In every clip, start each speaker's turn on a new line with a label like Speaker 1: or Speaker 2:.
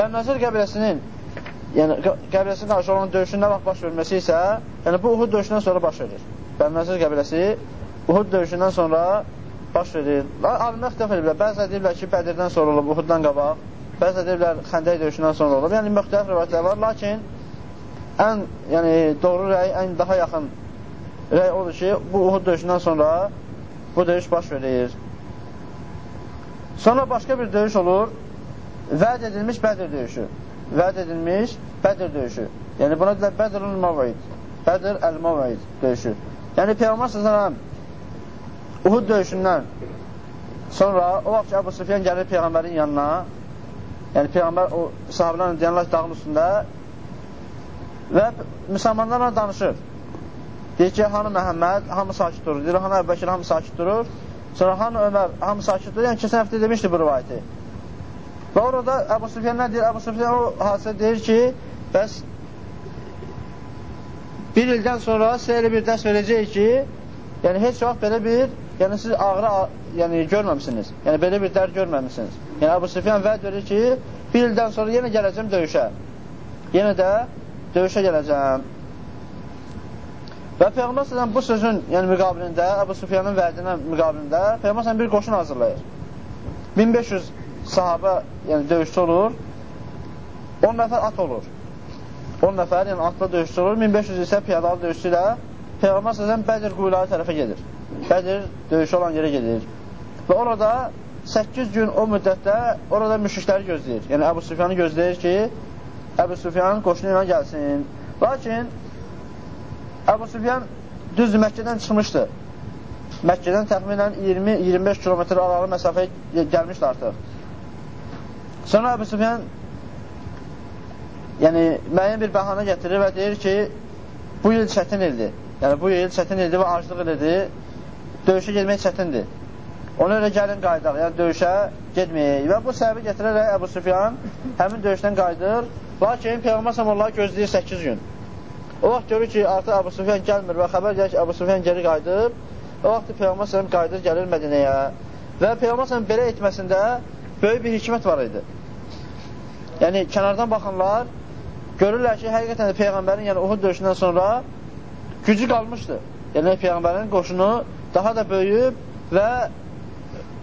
Speaker 1: Bənnəzir qəbiləsinin yəni qəbiləsinin qarşı olan döyüşün nə vaxt baş verməsi isə, yəni bu Uhud döyüşündən sonra baş verir. Bənnəzir qəbiləsi Uhud döyüşündən sonra baş verir. Alimlər ixtilaf edirlər. Bəzi deyirlər ki, Bədirdən sonra olub, Uhuddan qabaq. Bəzi deyirlər Xəndək döyüşündən sonra olub. Yəni müxtəlif rivayətlər var, lakin ən yəni doğru rəy, ən daha yaxın rəy odur ki, bu Uhud döyüşündən sonra bu döyüş baş verir. Sonra başqa bir döyüş olur. Vəd edilmiş Bədir döyüşü. Vəd edilmiş Bədir döyüşü. Yəni buna deyilər Bədirul Mavid. Bədir Əl-Mavid döyüşü. Yəni Peyğəmbər sallallahu Uhud döyüşündən sonra o vaxt ki, Əbu Sufyan gəlir Peyğəmbərin yanına, yəni Peyğəmbər o sahabələrlə deyənlər dağın üstündə və müsəlmanlarla danışır. Deyir ki, hanı Məhəmməd, hamı sakit durur. Deyir, hanı Əbbəkir, hamı sakit durur. Sonra hanı Ömər, hamı sakit durur. Yəni, keçən həftə demişdi bu rivayəti. Və orada Əbu Sufyan nə deyir? Əbu Sufyan o hadisə deyir ki, bəs bir ildən sonra sizə elə bir dərs verəcək ki, yəni heç vaxt belə bir yəni siz ağrı yəni görməmisiniz. Yəni belə bir dərd görməmisiniz. Yəni Əbu Sufyan vəd verir ki, bir ildən sonra yenə gələcəm döyüşə. Yenə də döyüşə gələcəm. Və Peyğəmbər sallallahu bu sözün, yəni müqabilində, Əbu Sufyanın vədinə müqabilində Peyğəmbər bir qoşun hazırlayır. 1500 sahabə, yəni döyüşçü olur. 10 nəfər at olur. 10 nəfər, yəni atla döyüşçü olur. 1500 isə piyadalı döyüşçü ilə Peyğəmbər sallallahu Bədir quyuları tərəfə gedir. Bədir döyüşü olan yerə gedir. Və orada 8 gün o müddətdə orada müşrikləri gözləyir. Yəni Əbu Sufyanı gözləyir ki, Əbu Sufyan qoşunu ilə gəlsin. Lakin Əbu Sufyan düz Məkkədən çıxmışdı. Məkkədən təxminən 20-25 kilometr aralı məsafəyə gəlmişdi artıq. Sonra Əbu Sufyan yəni müəyyən bir bəhanə gətirir və deyir ki, bu il çətin ildir. Yəni bu il çətin ildir və aclıq ildir. Döyüşə getmək çətindir. Ona görə gəlin qayıdaq, yəni döyüşə getməyək. Və bu səbəbi gətirərək Əbu Sufyan həmin döyüşdən qayıdır. Lakin Peyğəmbər sallallahu gözləyir 8 gün. O vaxt görür ki, artıq Əbu Sufyan gəlmir və xəbər gəlir ki, Əbu Sufyan geri qayıdıb. O vaxt Peyğəmbər sallam qayıdır, gəlir Mədinəyə. Və Peyğəmbər belə etməsində böyük bir hikmət var idi. Yəni, kənardan baxanlar görürlər ki, həqiqətən də Peyğəmbərin, yəni Uhud döyüşündən sonra gücü qalmışdı. Yəni, Peyğəmbərin qoşunu daha da böyüyüb və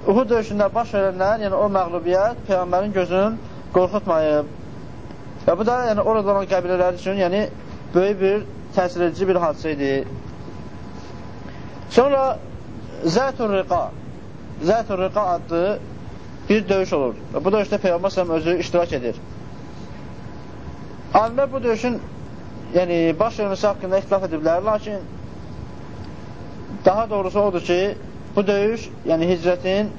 Speaker 1: Uhud döyüşündə baş verənlər, yəni o məğlubiyyət Peyğəmbərin gözünün qorxutmayıb. Və bu da yəni orada olan qəbilələr üçün, yəni böyük bir təsir edici bir hadisə idi. Sonra Zətur Riqa Zətur Riqa adlı bir döyüş olur. Və bu döyüşdə Peyğəmbər səhəm özü iştirak edir. Alimlər bu döyüşün yəni, baş verməsi haqqında ixtilaf ediblər, lakin daha doğrusu odur ki, bu döyüş, yəni hicrətin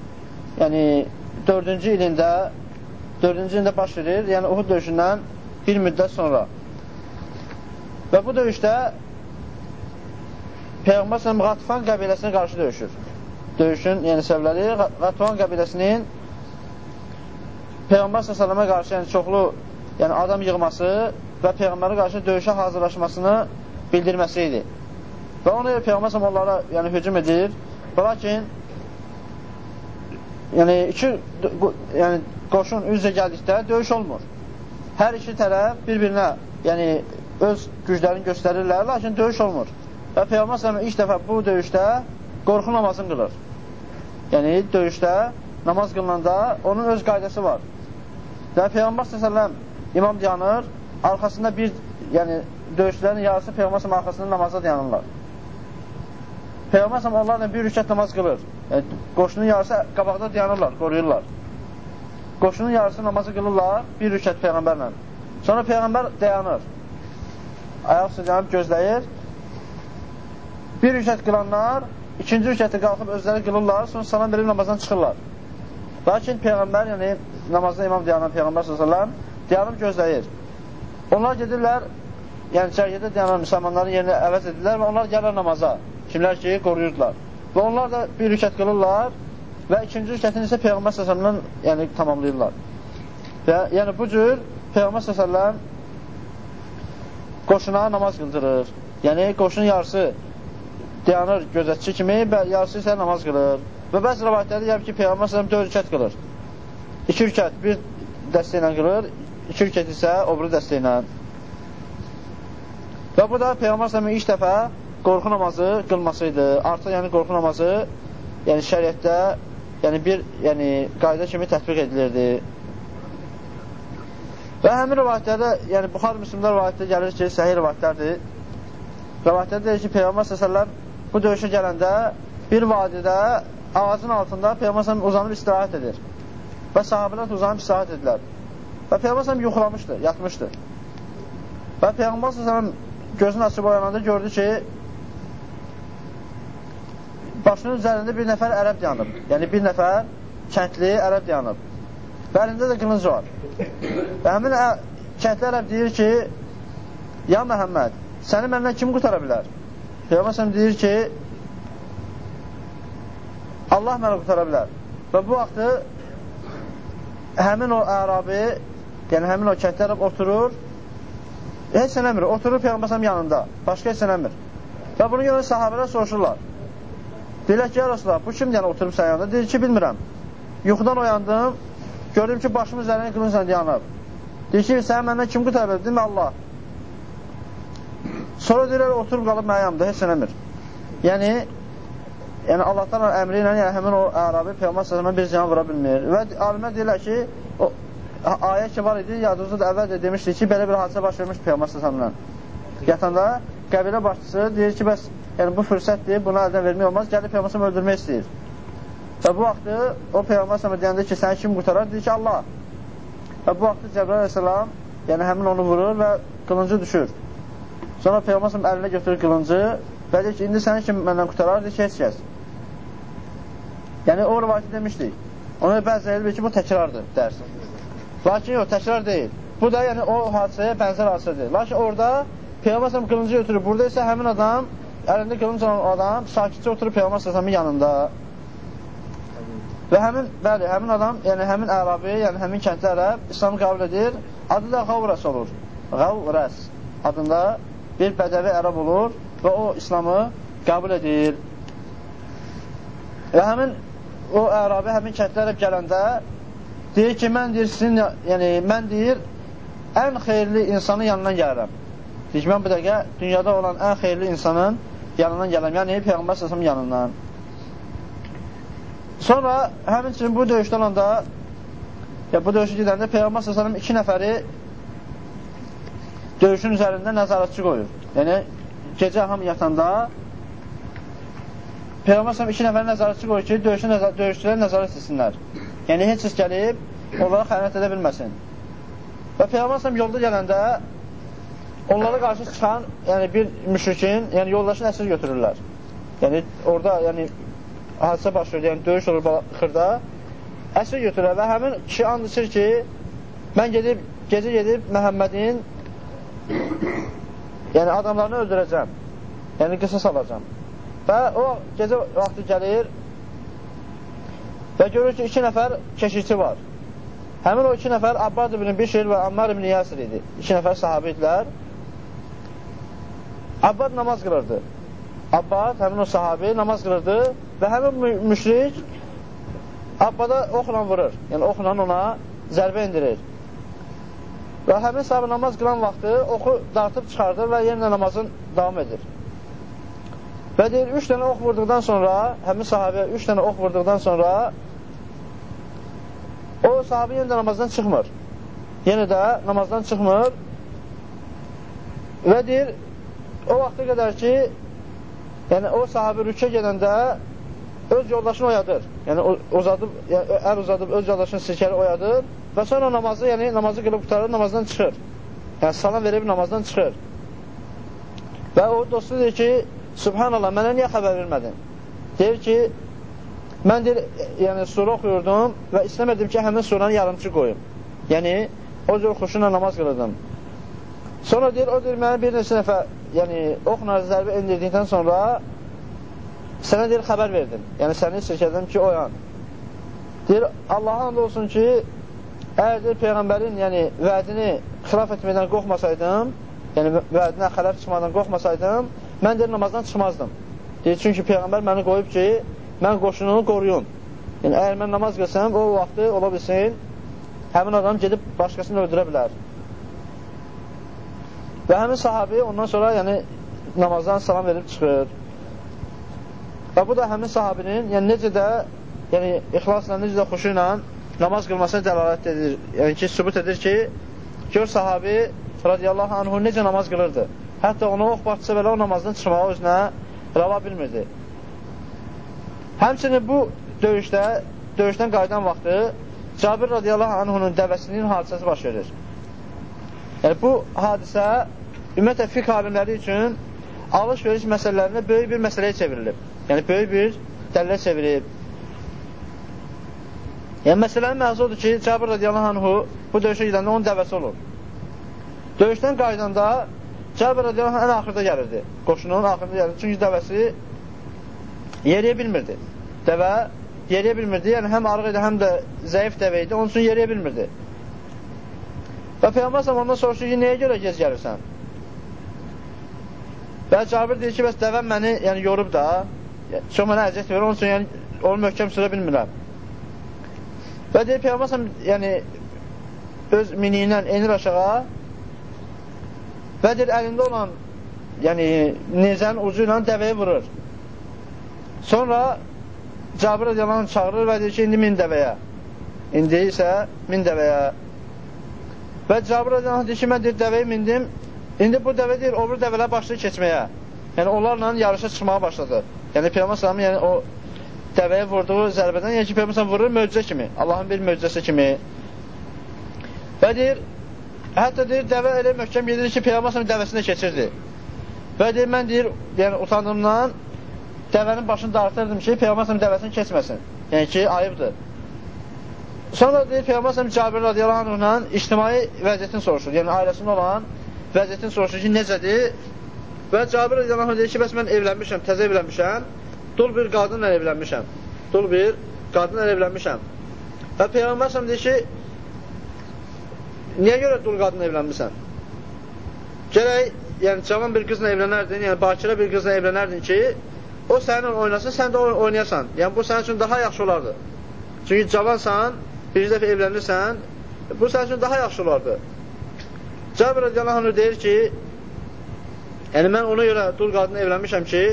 Speaker 1: yəni, dördüncü ilində dördüncü ilində baş verir, yəni Uhud döyüşündən bir müddət sonra. Və bu döyüşdə Peyğəmbər sələm Qatfan qəbiləsinə qarşı döyüşür. Döyüşün yəni səbəbləri Qatfan qəbiləsinin Peyğəmbər sələmə qarşı yəni çoxlu yəni adam yığması və Peyğəmbərə qarşı döyüşə hazırlaşmasını bildirməsi idi. Və ona görə Peyğəmbər sələm onlara yəni hücum edir. Və lakin yəni iki yəni qoşun üz-üzə gəldikdə döyüş olmur. Hər iki tərəf bir-birinə yəni öz güclərini göstərirlər, lakin döyüş olmur. Və Peyğəmbər sallallahu ilk dəfə bu döyüşdə qorxu namazını qılır. Yəni döyüşdə namaz qılınanda onun öz qaydası var. Və Peyğəmbər sallallahu imam dayanır, arxasında bir, yəni döyüşlərin yarısı Peyğəmbər sallallahu arxasında namaza dayanırlar. Peyğəmbər sallallahu onlarla bir rükət namaz qılır. Yəni, qoşunun yarısı qabaqda dayanırlar, qoruyurlar. Qoşunun yarısı namazı qılırlar, bir rükət Peyğəmbərlə. Sonra Peyğəmbər dayanır ayaq sıcanıb gözləyir. Bir rükət qılanlar ikinci rükəti qalxıb özləri qılırlar, sonra salam verib namazdan çıxırlar. Lakin Peyğəmbər, yəni namazda imam dayanan Peyğəmbər s.ə.v dayanıb gözləyir. Onlar gedirlər, yəni cərgədə dayanan müsəlmanların yerini əvəz edirlər və onlar gəlir namaza, kimlər ki, qoruyurdular. Və onlar da bir rükət qılırlar və ikinci rükətini isə Peyğəmbər s.ə.v yəni tamamlayırlar. Və yəni bu cür Peyğəmbər s.ə.v qoşuna namaz qıldırır. Yəni, qoşunun yarısı dayanır gözətçi kimi, yarısı isə namaz qılır. Və bəzi rəvayətlərdə deyəm ki, Peyğəmbər sələm 4 rükət qılır. 2 rükət bir dəstə ilə qılır, iki rükət isə o biri dəstə ilə. Və bu da Peyğəmbər s.ə.v ilk dəfə qorxu namazı qılması idi. Artıq yəni qorxu namazı yəni şəriətdə yəni bir yəni qayda kimi tətbiq edilirdi. Və həmin rivayətlərdə, yəni Buxar Müslimlər rivayətdə gəlir ki, səhih rivayətlərdir. Rivayətdə deyir ki, Peyğəmbər s.ə.v bu döyüşə gələndə bir vadidə ağacın altında Peyğəmbər s.ə.v uzanıb istirahət edir. Və sahabələr uzanıb istirahət edirlər. Və Peyğəmbər yuxulamışdı, yatmışdı. Və Peyğəmbər gözünü açıb oyananda gördü ki, başının üzərində bir nəfər ərəb dayanıb. Yəni bir nəfər kəndli ərəb dayanıb. Və əlində də qılınc var. Və həmin kəndli ərəb deyir ki, Ya Məhəmməd, səni məndən kim qutara bilər? Peyğəmbər deyir ki, Allah məni qutara bilər. Və bu vaxtı həmin o ərabi, yəni həmin o kəndli ərəb oturur, heç eləmir, oturur Peyğəmbər yanında, başqa heç eləmir. Və bunu görən sahabələr soruşurlar. Deyirlər ki, ya Rasulallah, bu kimdir yəni oturub sənin yanında? Deyir ki, bilmirəm. Yuxudan oyandım, gördüm ki, başım üzərində qılıncan yanıb. Deyir ki, sən məndən kim qutara bilər? Deyir Allah. Sonra deyirlər, oturub qalıb mənim yanımda, heç eləmir. Yəni, yəni Allahdan əmri ilə yəni, həmin o ərabi Peyğəmbər səsəmə bir can vura bilmir. Və alimə deyirlər ki, o ayə ki var idi, yadınızda da əvvəl də demişdik ki, belə bir hadisə baş vermiş Peyğəmbər səsəmlə. Yatanda qəbilə başçısı deyir ki, bəs yəni, bu fürsətdir, bunu əldən vermək olmaz, gəlib Peyğəmbər öldürmək istəyir. Və bu vaxtı o Peyğəmbər səmə deyəndə ki, səni kim qutarar? Deyir ki, Allah. Və bu vaxtı Cəbrəl əleyhissalam yəni həmin onu vurur və qılıncı düşür. Sonra Peyğəmbər səmə əlinə götürür qılıncı və deyir ki, indi səni kim məndən qutarar? Deyir ki, heç kəs. Yəni, o rivayəti demişdik. Ona bəzi elə ki, bu təkrardır dərs. Lakin yox, təkrar deyil. Bu da yəni o hadisəyə bənzər hadisədir. Lakin orada Peyğəmbər səmə qılıncı götürür. Burada isə həmin adam, əlində qılınc olan adam sakitcə oturur Peyğəmbər səmə yanında. Və həmin, bəli, həmin adam, yəni həmin ərabi, yəni həmin kəndli ərəb İslamı qəbul edir. Adı da Qavras olur. Qavras adında bir bədəvi ərəb olur və o İslamı qəbul edir. Və həmin o ərabi, həmin kəndli ərəb gələndə deyir ki, mən deyir, sizin, yəni mən deyir, ən xeyirli insanın yanından gəlirəm. Deyir ki, mən bu dəqiqə dünyada olan ən xeyirli insanın yanından gəlirəm. Yəni Peyğəmbər səsəm yanından. Sonra həmçinin bu döyüşdə olanda ya bu döyüşü gedəndə Peyğəmbər sallallahu iki nəfəri döyüşün üzərində nəzarətçi qoyur. Yəni gecə hamı yatanda Peyğəmbər sallallahu iki nəfəri nəzarətçi qoyur ki, döyüşün nəzar döyüşçülər nəzarət etsinlər. Yəni heç kəs gəlib onlara xəyanət edə bilməsin. Və Peyğəmbər sallallahu yolda gələndə onlara qarşı çıxan, yəni bir müşrikin, yəni yoldaşını əsir götürürlər. Yəni orada, yəni hadisə baş verir, yəni döyüş olur xırda, əsir götürür və həmin kişi and içir ki, mən gedib, gecə gedib Məhəmmədin yəni adamlarını öldürəcəm, yəni qısas alacam. Və o gecə vaxtı gəlir və görür ki, iki nəfər keşikçi var. Həmin o iki nəfər Abbad ibn Bişir və Ammar ibn Yasir idi. İki nəfər sahabi idilər. Abbad namaz qılırdı. Abbad, həmin o sahabi namaz qılırdı və həmin müşrik Abbada oxla vurur. Yəni oxla ona zərbə indirir. Və həmin sahabi namaz qılan vaxtı oxu dartıb çıxardır və yenə namazın davam edir. Və deyir, üç dənə ox vurduqdan sonra, həmin sahabə üç dənə ox vurduqdan sonra o sahabə yenə də namazdan çıxmır. Yenə də namazdan çıxmır və deyir, o vaxta qədər ki, Yəni, o sahabi rükə gedəndə öz yoldaşını oyadır. Yəni, uzadıb, yəni, ər uzadıb öz yoldaşını sirkəli oyadır və sonra namazı, yəni namazı qılıb qutarır, namazdan çıxır. Yəni, salam verib namazdan çıxır. Və o dostu deyir ki, Subhanallah, mənə niyə xəbər vermədin? Deyir ki, mən deyir, yəni sura oxuyurdum və istəmədim ki, həmin suranı yarımçı qoyum. Yəni, o cür xuşuna namaz qılırdım. Sonra deyir, o deyir, mənə bir neçə nəfər, yəni, oxla zərbə indirdikdən sonra sənə deyir, xəbər verdim. Yəni, səni sirkədim ki, oyan. Deyir, Allaha and olsun ki, əgər deyir, Peyğəmbərin yəni, vədini xilaf etməkdən qorxmasaydım, yəni vədinə xələf çıxmadan qorxmasaydım, mən deyir, namazdan çıxmazdım. Deyir, çünki Peyğəmbər məni qoyub ki, mən qoşununu qoruyum. Yəni, əgər mən namaz qılsam, o vaxtı ola bilsin, həmin adam gedib başqasını öldürə bilər. Və həmin sahabi ondan sonra yəni namazdan salam verib çıxır. Və bu da həmin sahabinin yəni necə də yəni ixlasla, necə də xuşu ilə namaz qılmasına dəlalət edir. Yəni ki, sübut edir ki, gör sahabi radiyallahu anhu necə namaz qılırdı. Hətta ona ox batsa belə o namazdan çıxmağı özünə rava bilmirdi. Həmçinin bu döyüşdə, döyüşdən qayıdan vaxtı Cabir radiyallahu anhunun dəvəsinin hadisəsi baş verir. Yəni, bu hadisə ümumiyyətlə fiqh alimləri üçün alış-veriş məsələlərində böyük bir məsələyə çevrilib. Yəni, böyük bir dəllə çevirib. Yəni, məsələnin məhzu odur ki, Cabir radiyallahu anhu bu döyüşə gedəndə onun dəvəsi olur. Döyüşdən qaydanda Cabir radiyallahu ən axırda gəlirdi. Qoşunun axırda gəlirdi. Çünki dəvəsi yeriyə bilmirdi. Dəvə yeriyə bilmirdi. Yəni, həm arıq idi, həm də zəif dəvə idi. Onun üçün yeriyə bilmirdi. Və Peyğəmbər ondan soruşur ki, nəyə görə gec gəlirsən? Və Cabir deyir ki, bəs dəvəm məni yəni, yorub da, çox mənə əziyyət verir, onun üçün yəni, onu möhkəm sürə bilmirəm. Və deyir, Peyğəmbər yəni, öz miniyindən enir aşağı və deyir, əlində olan yəni, nizənin ucu ilə dəvəyə vurur. Sonra Cabir rədiyallahu çağırır və deyir ki, indi min dəvəyə. İndi isə min dəvəyə. Və Cabir rədiyallahu deyir ki, mən deyir, dəvəyə mindim. İndi bu dəvə deyir, o bir dəvələr başlayır keçməyə. Yəni, onlarla yarışa çıxmağa başladı. Yəni, Peyğəmbər yəni, o dəvəyə vurduğu zərbədən, yəni ki, Peyğəmbər vurur möcüzə kimi, Allahın bir möcüzəsi kimi. Və deyir, hətta deyir, dəvə elə möhkəm gedir ki, Peyğəmbər dəvəsində keçirdi. Və deyir, mən deyir, yəni utandığımdan dəvənin başını dartırdım ki, Peyğəmbər dəvəsini keçməsin. Yəni ki, ayıbdır. Sonra deyir, Peyğəmbər Cabir radiyallahu anhla ictimai vəziyyətini soruşur. Yəni, ailəsində olan vəziyyətini soruşur ki, necədir? Və Cabir radiyallahu anh deyir ki, bəs mən evlənmişəm, təzə evlənmişəm dul bir qadınla evlənmişəm. Dul bir qadınla evlənmişəm. Və Peyğəmbər deyir ki, niyə görə dul qadınla evlənmişsən? Gərək, yəni cavan bir qızla evlənərdin, yəni bakirə bir qızla evlənərdin ki, o səninlə oynasın, sən də oynayasan. Yəni bu sənin üçün daha yaxşı olardı. Çünki cavansan, bir dəfə evlənirsən, bu sənin üçün daha yaxşı olardı. Cabir radiyallahu deyir ki, yəni mən ona görə dul qadınla evlənmişəm ki,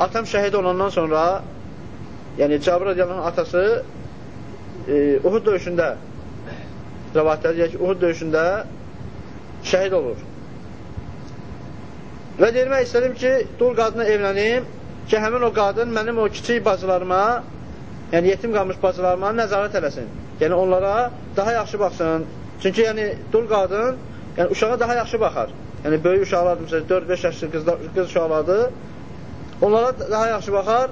Speaker 1: Atam şəhid olandan sonra, yəni Cabir radiyallahu atası e, Uhud döyüşündə rəvatlər deyək ki, Uhud döyüşündə şəhid olur. Və deyilmək istədim ki, dul qadına evlənim ki, həmin o qadın mənim o kiçik bacılarıma, yəni yetim qalmış bacılarıma nəzarət eləsin. Yəni onlara daha yaxşı baxsın. Çünki yəni dul qadın yəni uşağa daha yaxşı baxar. Yəni böyük uşaqlardır, 4-5 yaşlı qızlar, qız uşaqlardır onlara daha yaxşı baxar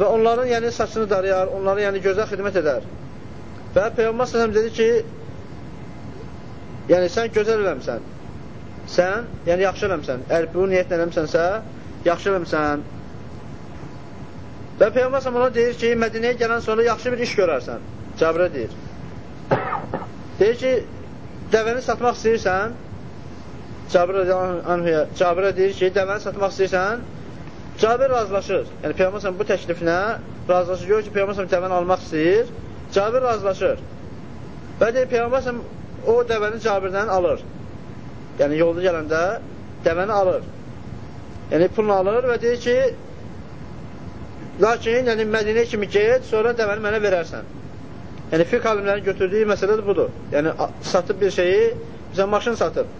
Speaker 1: və onların yəni saçını darıyar, onlara yəni gözəl xidmət edər. Və Peyğəmbər sallallahu dedi ki, yəni sən gözəl eləmsən. Sən, yəni yaxşı eləmsən. Əgər bu niyyətlə eləmsənsə, yaxşı eləmsən. Və Peyğəmbər sallallahu deyir ki, Mədinəyə gələn sonra yaxşı bir iş görərsən. Cəbrə deyir. Deyir ki, dəvəni satmaq istəyirsən, Cabirə, Cabirə deyir ki, dəvəni satmaq istəyirsən, Cabir razılaşır. Yəni Peyğəmbər bu təklifinə razılaşır. Gör ki, Peyğəmbər dəvəni almaq istəyir. Cabir razılaşır. Və deyir Peyğəmbər o dəvəni Cabirdən alır. Yəni yolda gələndə dəvəni alır. Yəni pulunu alır və deyir ki, lakin yəni Mədinə kimi get, sonra dəvəni mənə verərsən. Yəni fiqh alimlərinin götürdüyü məsələ də budur. Yəni satıb bir şeyi, bizə maşın satıb.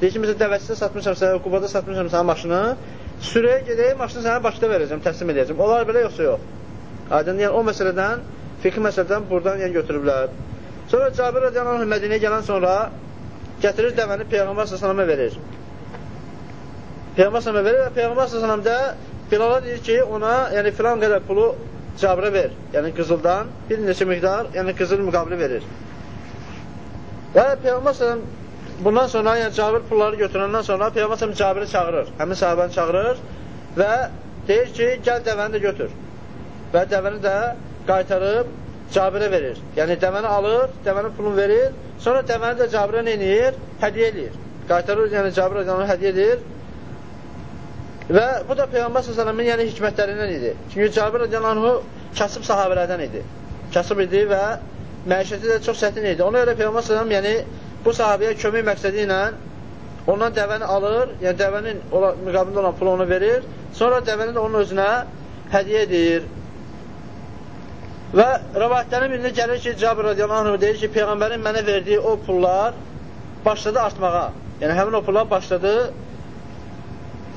Speaker 1: Deyir ki, məsələn, dəvəsində satmışam sənə, Qubada satmışam sənə maşını, sürəyə gedəyim, maşını sənə başda verəcəm, təslim edəcəm. Onlar belə yoxsa yox. Aydın, yəni o məsələdən, fiqh məsələdən buradan yəni götürüblər. Sonra Cabir radiyallahu Mədinəyə gələn sonra gətirir dəvəni Peyğəmbər s.ə.və verir. Peyğəmbər s.ə.və verir və Peyğəmbər s.ə.və də Bilala deyir ki, ona yəni filan qədər pulu Cabirə ver. Yəni qızıldan bir neçə miqdar, yəni qızıl müqabili verir. Və Peyğəmbər s.ə.və bundan sonra yəni Cabir pulları götürəndən sonra Peyğəmbər Cabiri çağırır. Həmin sahabəni çağırır və deyir ki, gəl dəvəni də götür. Və dəvəni də qaytarıb Cabirə verir. Yəni dəvəni alır, dəvənin pulunu verir, sonra dəvəni də Cabirə nə edir? Hədiyyə edir. Qaytarır, yəni Cabirə onu hədiyyə edir. Və bu da Peyğəmbər s.ə.v-in yəni hikmətlərindən idi. Çünki Cabir radiyallahu kasıb sahabələrdən idi. Kasıb idi və məişəti də çox çətin idi. Ona görə Peyğəmbər sallam, yəni bu sahabəyə kömək məqsədi ilə ondan dəvəni alır, yəni dəvənin müqabilində olan pulu ona verir, sonra dəvəni də onun özünə hədiyə edir. Və rəvayətlərin birində gəlir ki, Cabir radiyallahu anh deyir ki, Peyğəmbərin mənə verdiyi o pullar başladı artmağa. Yəni, həmin o pullar başladı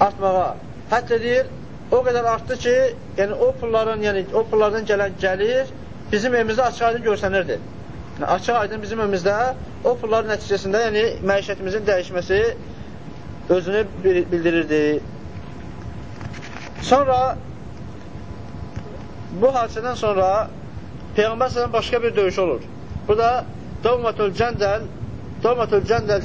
Speaker 1: artmağa. Hətta deyir, o qədər artdı ki, yəni o pulların, yəni o pullardan gələn gəlir bizim evimizdə açıq aydın görsənirdi. Yəni, açıq aydın bizim evimizdə o pulların nəticəsində, yəni məişətimizin dəyişməsi özünü bildirirdi. Sonra bu hadisədən sonra Peyğəmbər sələm başqa bir döyüş olur. Bu da Davmatül Cəndəl Davmatül Cəndəl